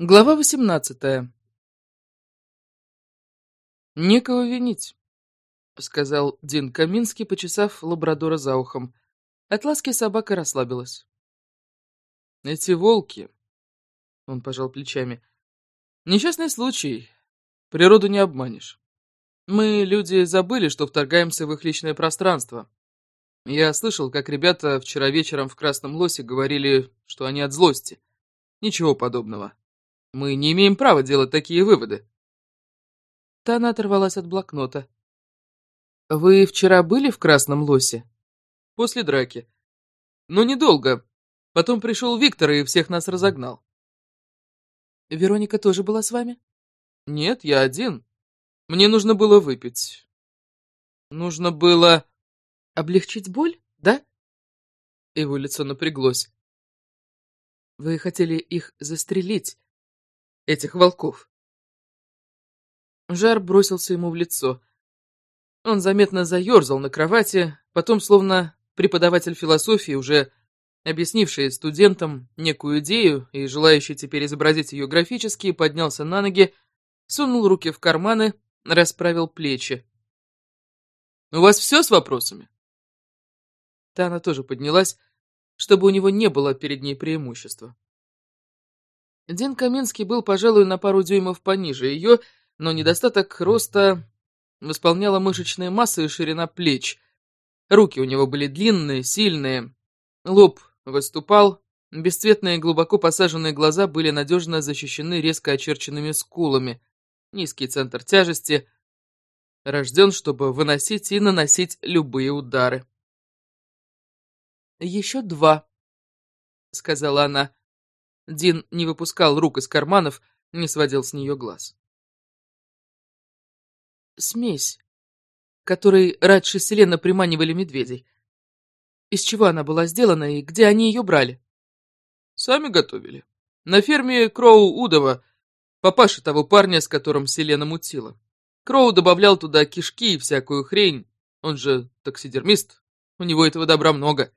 Глава восемнадцатая. «Некого винить», — сказал Дин Каминский, почесав лабрадора за ухом. От собака расслабилась. «Эти волки...» — он пожал плечами. «Несчастный случай. Природу не обманешь. Мы, люди, забыли, что вторгаемся в их личное пространство. Я слышал, как ребята вчера вечером в Красном Лосе говорили, что они от злости. Ничего подобного». Мы не имеем права делать такие выводы. Тана оторвалась от блокнота. Вы вчера были в Красном Лосе? После драки. Но недолго. Потом пришел Виктор и всех нас разогнал. Вероника тоже была с вами? Нет, я один. Мне нужно было выпить. Нужно было... Облегчить боль, да? Его лицо напряглось. Вы хотели их застрелить, этих волков. Жар бросился ему в лицо. Он заметно заерзал на кровати, потом, словно преподаватель философии, уже объяснивший студентам некую идею и желающий теперь изобразить ее графически, поднялся на ноги, сунул руки в карманы, расправил плечи. «У вас все с вопросами?» Тана тоже поднялась, чтобы у него не было перед ней преимущества. Дин Каминский был, пожалуй, на пару дюймов пониже ее, но недостаток роста восполняла мышечная масса и ширина плеч. Руки у него были длинные, сильные, лоб выступал, бесцветные глубоко посаженные глаза были надежно защищены резко очерченными скулами, низкий центр тяжести, рожден, чтобы выносить и наносить любые удары. «Еще два», — сказала она. Дин не выпускал рук из карманов, не сводил с нее глаз. Смесь, которой раньше Селена приманивали медведей. Из чего она была сделана и где они ее брали? Сами готовили. На ферме Кроу-Удова, папаши того парня, с которым Селена мутила. Кроу добавлял туда кишки и всякую хрень. Он же таксидермист, у него этого добра много.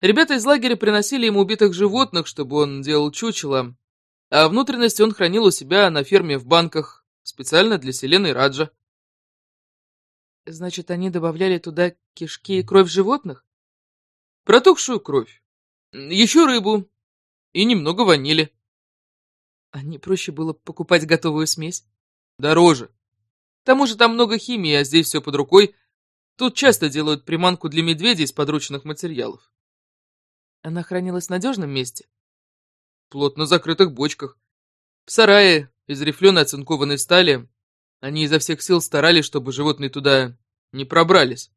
Ребята из лагеря приносили ему убитых животных, чтобы он делал чучело, а внутренности он хранил у себя на ферме в банках, специально для Селены и Раджа. Значит, они добавляли туда кишки и кровь животных? Протухшую кровь. Еще рыбу. И немного ванили. А не проще было покупать готовую смесь? Дороже. К тому же там много химии, а здесь все под рукой. Тут часто делают приманку для медведей из подручных материалов. Она хранилась в надежном месте? Плотно закрытых бочках. В сарае из рифленой оцинкованной стали. Они изо всех сил старались, чтобы животные туда не пробрались.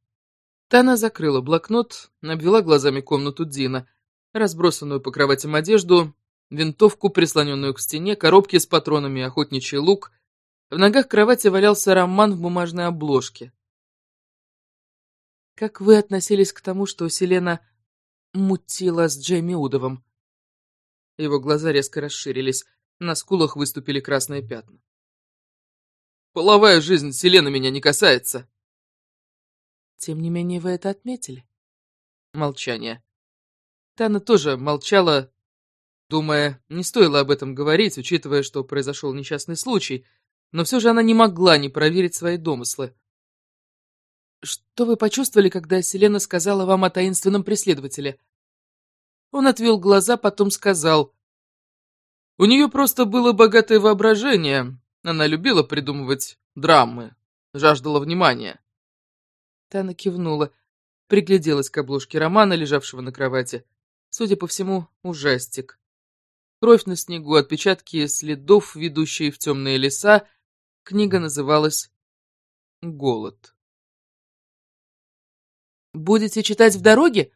Тана закрыла блокнот, обвела глазами комнату Дина, разбросанную по кроватям одежду, винтовку, прислоненную к стене, коробки с патронами, охотничий лук. В ногах кровати валялся роман в бумажной обложке. «Как вы относились к тому, что Селена мутила с Джейми Удовым. Его глаза резко расширились, на скулах выступили красные пятна. «Половая жизнь Селена меня не касается!» «Тем не менее вы это отметили?» Молчание. Тана тоже молчала, думая, не стоило об этом говорить, учитывая, что произошел несчастный случай, но все же она не могла не проверить свои домыслы. «Что вы почувствовали, когда Селена сказала вам о таинственном преследователе?» Он отвел глаза, потом сказал. «У нее просто было богатое воображение. Она любила придумывать драмы, жаждала внимания». Тана кивнула, пригляделась к обложке романа, лежавшего на кровати. Судя по всему, ужастик. Кровь на снегу, отпечатки следов, ведущие в темные леса. Книга называлась «Голод». «Будете читать в дороге?»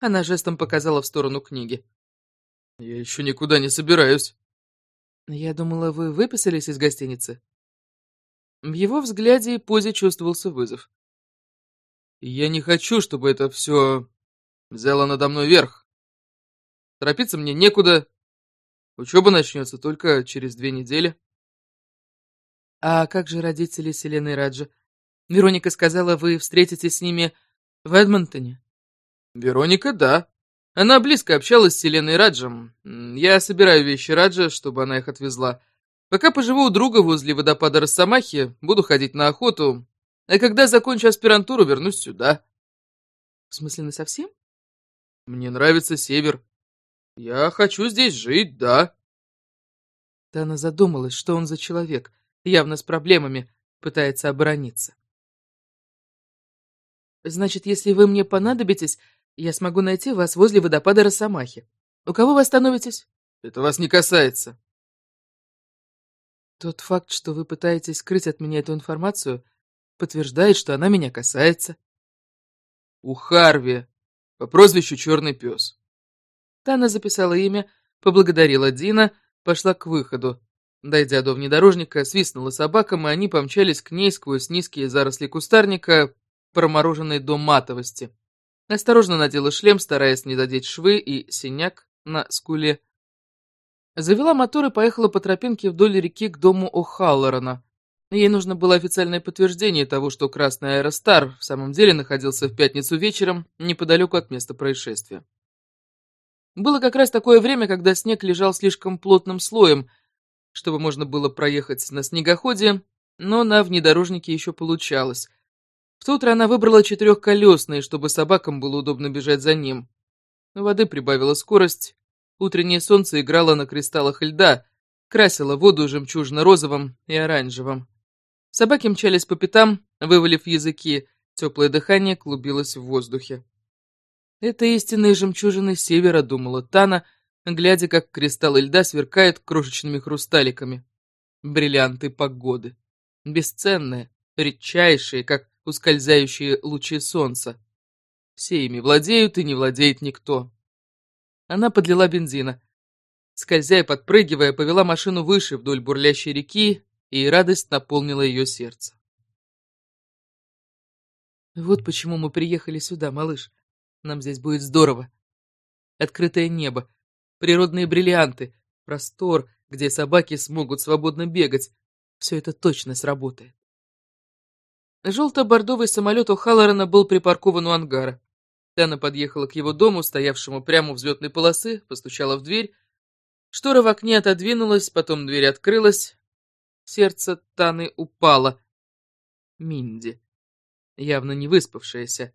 Она жестом показала в сторону книги. «Я еще никуда не собираюсь». «Я думала, вы выписались из гостиницы?» В его взгляде и позе чувствовался вызов. «Я не хочу, чтобы это все взяло надо мной верх. Торопиться мне некуда. Учеба начнется только через две недели». «А как же родители Селены Раджа? Вероника сказала, вы встретитесь с ними в Эдмонтоне? Вероника, да. Она близко общалась с Селеной Раджем. Я собираю вещи Раджа, чтобы она их отвезла. Пока поживу у друга возле водопада Росомахи, буду ходить на охоту, а когда закончу аспирантуру, вернусь сюда. В смысле, на совсем? Мне нравится север. Я хочу здесь жить, да. Тана задумалась, что он за человек, явно с проблемами, пытается оборониться. Значит, если вы мне понадобитесь, я смогу найти вас возле водопада Росомахи. У кого вы остановитесь? Это вас не касается. Тот факт, что вы пытаетесь скрыть от меня эту информацию, подтверждает, что она меня касается. У Харви, по прозвищу Черный Пес. Тана записала имя, поблагодарила Дина, пошла к выходу. Дойдя до внедорожника, свистнула собакам, и они помчались к ней сквозь низкие заросли кустарника, промороженной до матовости. Осторожно надела шлем, стараясь не задеть швы и синяк на скуле. Завела мотор и поехала по тропинке вдоль реки к дому О'Халлорана. Ей нужно было официальное подтверждение того, что Красный Аэростар в самом деле находился в пятницу вечером неподалеку от места происшествия. Было как раз такое время, когда снег лежал слишком плотным слоем, чтобы можно было проехать на снегоходе, но на внедорожнике еще получалось. В то утро она выбрала четырехколесный, чтобы собакам было удобно бежать за ним. Воды прибавила скорость, утреннее солнце играло на кристаллах льда, красило воду жемчужно-розовым и оранжевым. Собаки мчались по пятам, вывалив языки, теплое дыхание клубилось в воздухе. Это истинные жемчужины севера, думала Тана, глядя, как кристаллы льда сверкают крошечными хрусталиками. Бриллианты погоды. Бесценные, редчайшие, как ускользающие лучи солнца. Все ими владеют, и не владеет никто. Она подлила бензина. Скользя и подпрыгивая, повела машину выше вдоль бурлящей реки, и радость наполнила ее сердце. Вот почему мы приехали сюда, малыш. Нам здесь будет здорово. Открытое небо, природные бриллианты, простор, где собаки смогут свободно бегать. Все это точно сработает. Желто-бордовый самолет О'Халлорана был припаркован у ангара. Тана подъехала к его дому, стоявшему прямо у взлетной полосы, постучала в дверь. Штора в окне отодвинулась, потом дверь открылась. Сердце Таны упало. Минди. Явно не выспавшаяся.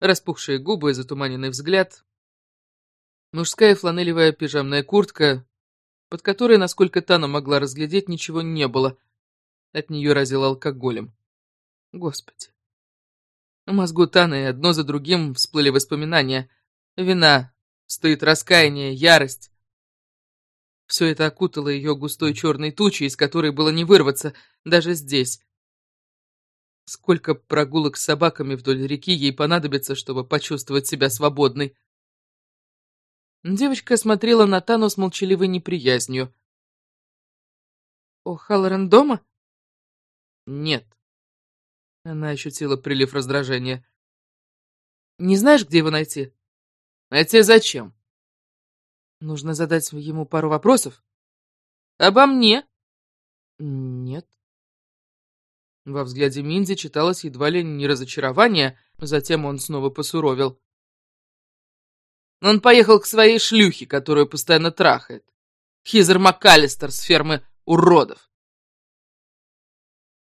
Распухшие губы и затуманенный взгляд. Мужская фланелевая пижамная куртка, под которой, насколько Тана могла разглядеть, ничего не было. От нее разило алкоголем. Господи. В мозгу Таны одно за другим всплыли воспоминания. Вина, стыд, раскаяние, ярость. Все это окутало ее густой черной тучей, из которой было не вырваться, даже здесь. Сколько прогулок с собаками вдоль реки ей понадобится, чтобы почувствовать себя свободной. Девочка смотрела на Тану с молчаливой неприязнью. «О, Халлоран дома?» «Нет», она ощутила прилив раздражения. «Не знаешь, где его найти?» «Найти зачем?» «Нужно задать ему пару вопросов». «Обо мне?» «Нет». Во взгляде Минди читалось едва ли не разочарование, затем он снова посуровил. Он поехал к своей шлюхе, которую постоянно трахает. Хизер МакАлистер с фермы уродов.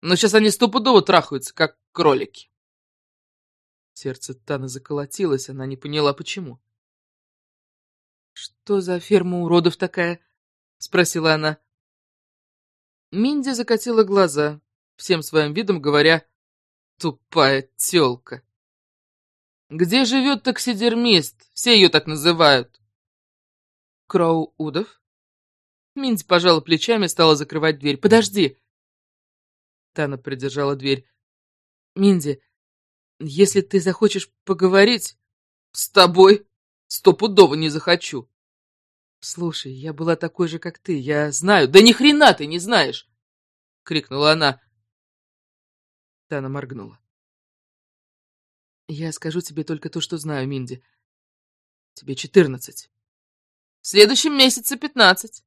Но сейчас они стопудово трахаются, как кролики. Сердце Таны заколотилось, она не поняла, почему. «Что за ферма уродов такая?» — спросила она. Минди закатила глаза, всем своим видом говоря «тупая тёлка». «Где живет таксидермист? Все ее так называют». «Кроу Удов?» Минди пожала плечами и стала закрывать дверь. «Подожди!» Тана придержала дверь. «Минди, если ты захочешь поговорить...» «С тобой стопудово не захочу». «Слушай, я была такой же, как ты, я знаю...» «Да ни хрена ты не знаешь!» — крикнула она. Тана моргнула. «Я скажу тебе только то, что знаю, Минди. Тебе четырнадцать. В следующем месяце пятнадцать.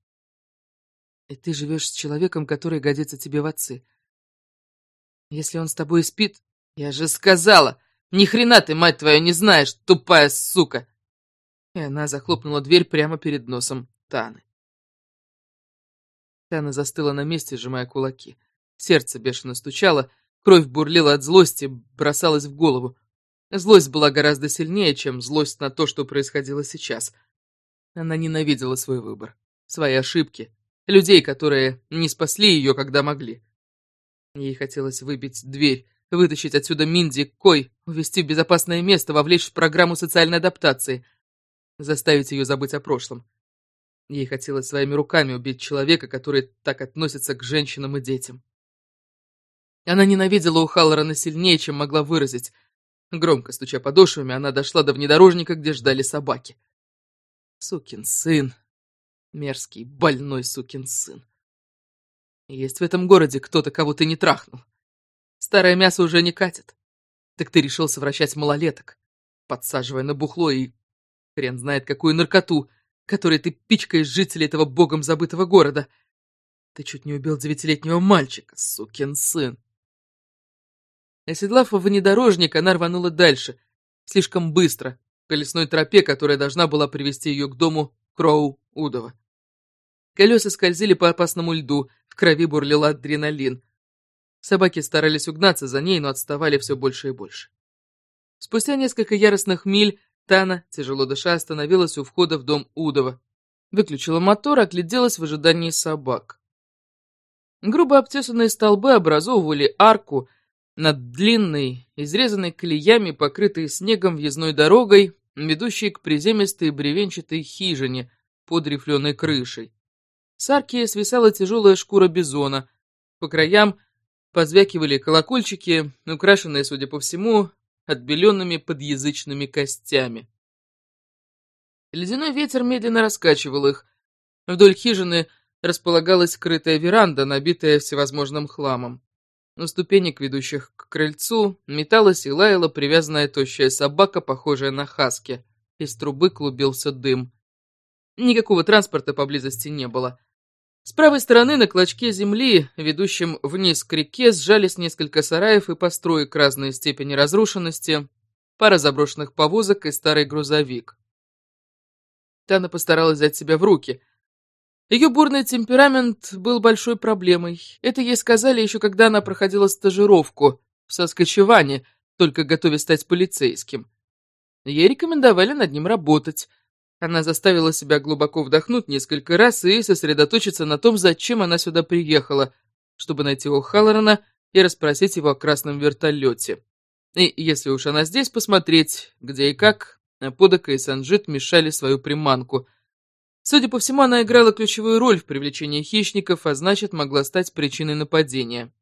И ты живешь с человеком, который годится тебе в отцы. Если он с тобой спит... Я же сказала, ни хрена ты, мать твою, не знаешь, тупая сука. И она захлопнула дверь прямо перед носом Таны. Тана застыла на месте, сжимая кулаки. Сердце бешено стучало, кровь бурлила от злости, бросалась в голову. Злость была гораздо сильнее, чем злость на то, что происходило сейчас. Она ненавидела свой выбор, свои ошибки, людей, которые не спасли ее, когда могли. Ей хотелось выбить дверь, вытащить отсюда Минди, Кой, увести в безопасное место, вовлечь в программу социальной адаптации, заставить ее забыть о прошлом. Ей хотелось своими руками убить человека, который так относится к женщинам и детям. Она ненавидела у Халлорана сильнее, чем могла выразить. Громко стуча подошвами, она дошла до внедорожника, где ждали собаки. Сукин сын. Мерзкий, больной сукин сын. Есть в этом городе кто-то, кого ты не трахнул. Старое мясо уже не катит. Так ты решил совращать малолеток, подсаживая на бухло и хрен знает какую наркоту, которой ты пичкаешь жителей этого богом забытого города. Ты чуть не убил девятилетнего мальчика, сукин сын. Оседлав внедорожник, она рванула дальше, слишком быстро, по лесной тропе, которая должна была привести ее к дому Кроу-Удова. Колеса скользили по опасному льду, в крови бурлил адреналин. Собаки старались угнаться за ней, но отставали все больше и больше. Спустя несколько яростных миль Тана, тяжело дыша, остановилась у входа в дом Удова. Выключила мотор, огляделась в ожидании собак. Грубо обтесанные столбы образовывали арку, над длинной, изрезанной колеями, покрытой снегом въездной дорогой, ведущей к приземистой бревенчатой хижине под рифленой крышей. С арки свисала тяжелая шкура бизона. По краям позвякивали колокольчики, украшенные, судя по всему, отбеленными подъязычными костями. Ледяной ветер медленно раскачивал их. Вдоль хижины располагалась скрытая веранда, набитая всевозможным хламом. На ступенек, ведущих к крыльцу, металась и лаяла привязанная тощая собака, похожая на хаски. Из трубы клубился дым. Никакого транспорта поблизости не было. С правой стороны на клочке земли, ведущем вниз к реке, сжались несколько сараев и построек разной степени разрушенности, пара заброшенных повозок и старый грузовик. Тана постаралась взять себя в руки — ее бурный темперамент был большой проблемой. Это ей сказали еще когда она проходила стажировку в Соскочеване, только готовясь стать полицейским. Ей рекомендовали над ним работать. Она заставила себя глубоко вдохнуть несколько раз и сосредоточиться на том, зачем она сюда приехала, чтобы найти О'Халлорана и расспросить его о красном вертолете. И если уж она здесь, посмотреть, где и как Подока и Санжит мешали свою приманку — Судя по всему, она играла ключевую роль в привлечении хищников, а значит, могла стать причиной нападения.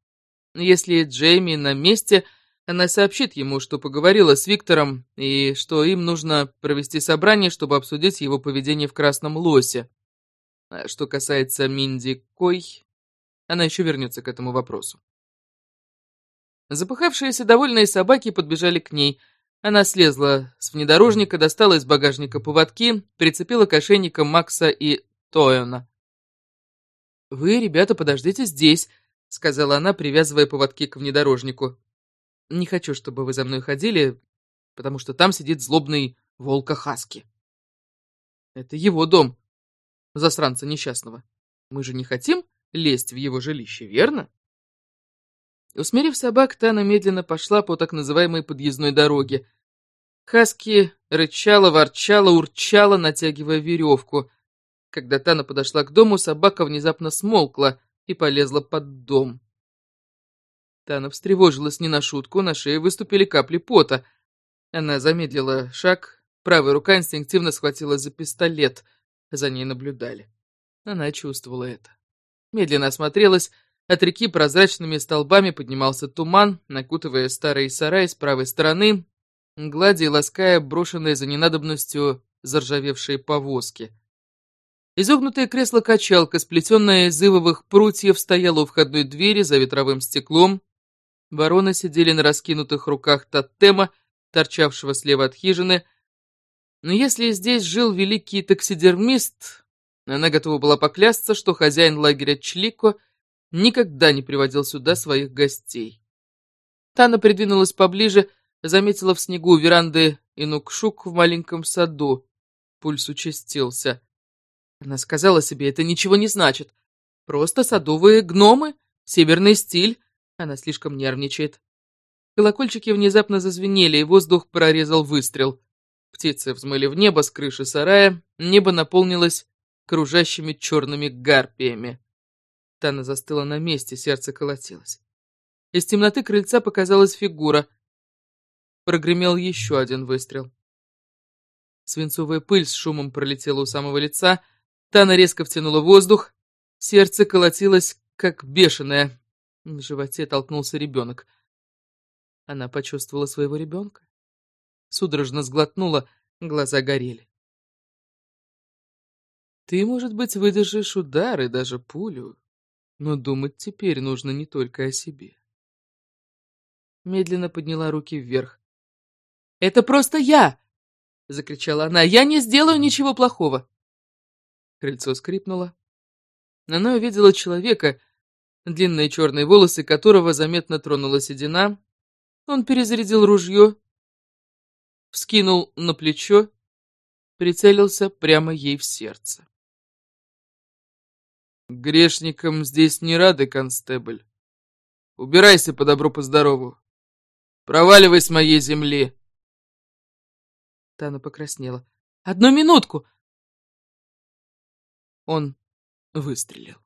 Если Джейми на месте, она сообщит ему, что поговорила с Виктором и что им нужно провести собрание, чтобы обсудить его поведение в Красном Лосе. А что касается Минди Кой, она еще вернется к этому вопросу. Запыхавшиеся довольные собаки подбежали к ней – она слезла с внедорожника, достала из багажника поводки, прицепила к ошейникам Макса и Тойона. «Вы, ребята, подождите здесь», — сказала она, привязывая поводки к внедорожнику. «Не хочу, чтобы вы за мной ходили, потому что там сидит злобный волка Хаски. Это его дом, засранца несчастного. Мы же не хотим лезть в его жилище, верно?» Усмирив собак, Тана медленно пошла по так называемой подъездной дороге. Хаски рычала, ворчала, урчала, натягивая веревку. Когда Тана подошла к дому, собака внезапно смолкла и полезла под дом. Тана встревожилась не на шутку, на шее выступили капли пота. Она замедлила шаг, правая рука инстинктивно схватилась за пистолет. За ней наблюдали. Она чувствовала это. Медленно осмотрелась, от реки прозрачными столбами поднимался туман, накутывая старые сараи с правой стороны, гладя и лаская брошенные за ненадобностью заржавевшие повозки. Изогнутое кресло-качалка, сплетенное из ивовых прутьев, стояло у входной двери за ветровым стеклом. Вороны сидели на раскинутых руках тотема, торчавшего слева от хижины. Но если здесь жил великий таксидермист, она готова была поклясться, что хозяин лагеря Члико — никогда не приводил сюда своих гостей. Тана придвинулась поближе, заметила в снегу веранды Инукшук в маленьком саду. Пульс участился. Она сказала себе, это ничего не значит. Просто садовые гномы, северный стиль. Она слишком нервничает. Колокольчики внезапно зазвенели, и воздух прорезал выстрел. Птицы взмыли в небо с крыши сарая, небо наполнилось кружащими черными гарпиями. Тана застыла на месте, сердце колотилось. Из темноты крыльца показалась фигура. Прогремел еще один выстрел. Свинцовая пыль с шумом пролетела у самого лица. Тана резко втянула воздух. Сердце колотилось, как бешеное. В животе толкнулся ребенок. Она почувствовала своего ребенка. Судорожно сглотнула, глаза горели. Ты, может быть, выдержишь удар и даже пулю, но думать теперь нужно не только о себе. Медленно подняла руки вверх. «Это просто я!» — закричала она. «Я не сделаю ничего плохого!» Крыльцо скрипнуло. Она увидела человека, длинные черные волосы которого заметно тронула седина. Он перезарядил ружье, вскинул на плечо, прицелился прямо ей в сердце. «Грешникам здесь не рады, констебль. Убирайся по добру, по здорову. Проваливай с моей земли!» Тана покраснела. «Одну минутку!» Он выстрелил.